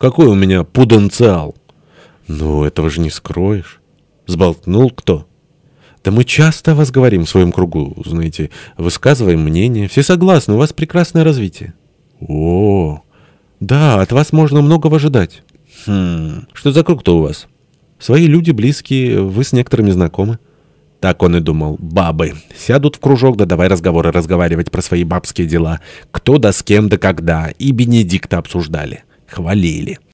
Какой у меня потенциал? Ну, этого же не скроешь. Сболтнул кто? Да мы часто о вас говорим в своем кругу, знаете, высказываем мнение. Все согласны, у вас прекрасное развитие. О, да, от вас можно многого ожидать. Хм, что за круг-то у вас? Свои люди близкие, вы с некоторыми знакомы. Так он и думал. Бабы. Сядут в кружок, да давай разговоры разговаривать про свои бабские дела. Кто да с кем да когда. И Бенедикта обсуждали. Хвалили.